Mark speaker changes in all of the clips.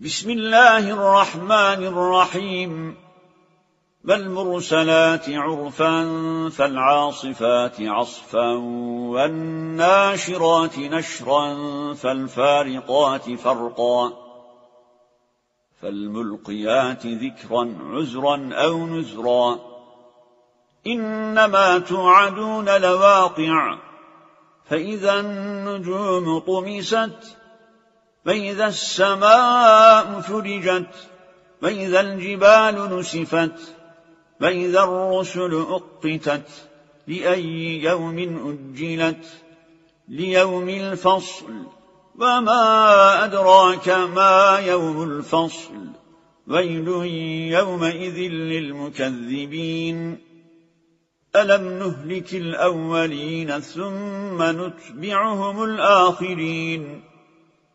Speaker 1: بسم الله الرحمن الرحيم. فالمرسلات عرفا فالعاصفات عصفا والناشرات نشرا فالفارقات فرقا فالملقيات ذكرا عزرا أو نزرا إنما توعدون لواقع فإذا النجوم طمست فإذا السماء فرجت فإذا الجبال نسفت فإذا الرسل أقتت لأي يوم أجلت ليوم الفصل وما أدراك ما يوم الفصل ويل يومئذ للمكذبين. ألم نهلك الأولين ثم نتبعهم الآخرين؟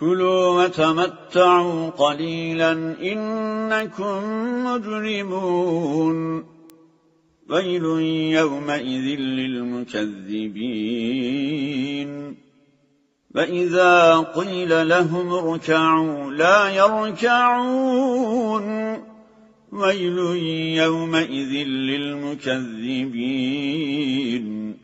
Speaker 1: كلوا وتمتعوا قليلا إنكم مجرمون. ويل يومئذ للمكذبين. فإذا قيل لهم اركعوا لا يركعون. ويل يومئذ للمكذبين.